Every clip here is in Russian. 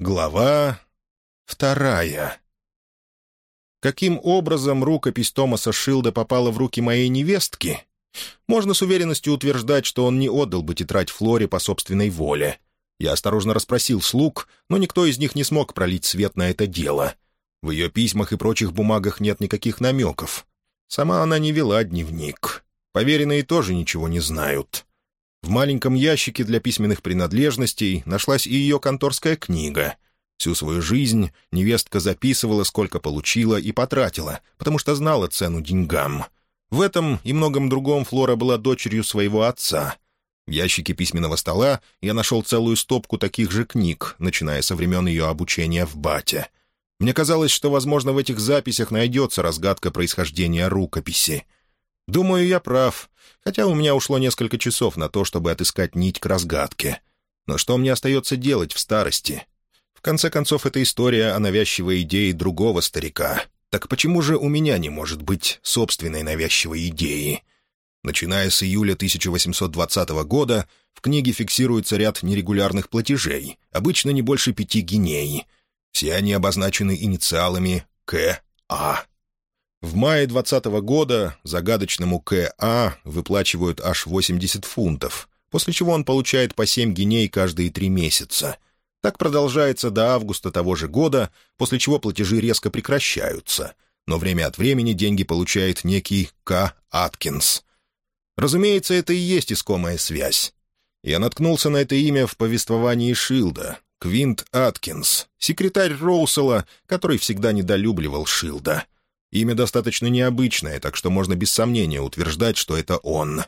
Глава вторая. Каким образом рукопись Томаса Шилда попала в руки моей невестки? Можно с уверенностью утверждать, что он не отдал бы тетрадь Флоре по собственной воле. Я осторожно расспросил слуг, но никто из них не смог пролить свет на это дело. В ее письмах и прочих бумагах нет никаких намеков. Сама она не вела дневник. Поверенные тоже ничего не знают. В маленьком ящике для письменных принадлежностей нашлась и ее конторская книга. Всю свою жизнь невестка записывала, сколько получила и потратила, потому что знала цену деньгам. В этом и многом другом Флора была дочерью своего отца. В ящике письменного стола я нашел целую стопку таких же книг, начиная со времен ее обучения в Бате. Мне казалось, что, возможно, в этих записях найдется разгадка происхождения рукописи — Думаю, я прав, хотя у меня ушло несколько часов на то, чтобы отыскать нить к разгадке. Но что мне остается делать в старости? В конце концов, это история о навязчивой идее другого старика. Так почему же у меня не может быть собственной навязчивой идеи? Начиная с июля 1820 года в книге фиксируется ряд нерегулярных платежей, обычно не больше пяти гиней. Все они обозначены инициалами К.А. В мае 20 -го года загадочному К.А. выплачивают аж 80 фунтов, после чего он получает по 7 гиней каждые три месяца. Так продолжается до августа того же года, после чего платежи резко прекращаются, но время от времени деньги получает некий К. Аткинс. Разумеется, это и есть искомая связь. Я наткнулся на это имя в повествовании Шилда. Квинт Аткинс, секретарь Роусела, который всегда недолюбливал Шилда — Имя достаточно необычное, так что можно без сомнения утверждать, что это он.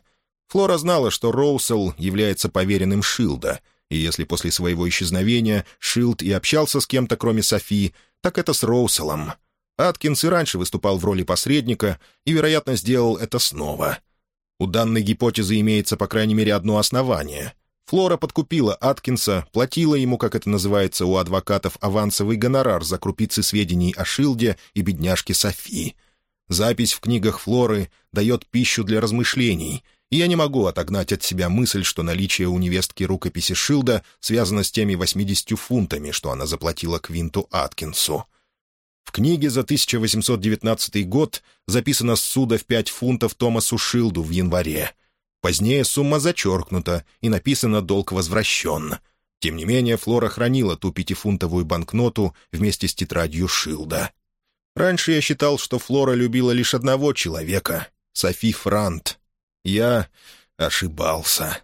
Флора знала, что Роусел является поверенным Шилда, и если после своего исчезновения Шилд и общался с кем-то, кроме Софи, так это с Роуселом. Аткинс и раньше выступал в роли посредника и, вероятно, сделал это снова. У данной гипотезы имеется, по крайней мере, одно основание. Флора подкупила Аткинса, платила ему, как это называется у адвокатов, авансовый гонорар за крупицы сведений о Шилде и бедняжке Софи. Запись в книгах Флоры дает пищу для размышлений, и я не могу отогнать от себя мысль, что наличие у невестки рукописи Шилда связано с теми 80 фунтами, что она заплатила Квинту Аткинсу. В книге за 1819 год записано ссуда в 5 фунтов Томасу Шилду в январе — Позднее сумма зачеркнута, и написано «долг возвращен». Тем не менее, Флора хранила ту пятифунтовую банкноту вместе с тетрадью Шилда. Раньше я считал, что Флора любила лишь одного человека — Софи Франт. Я ошибался.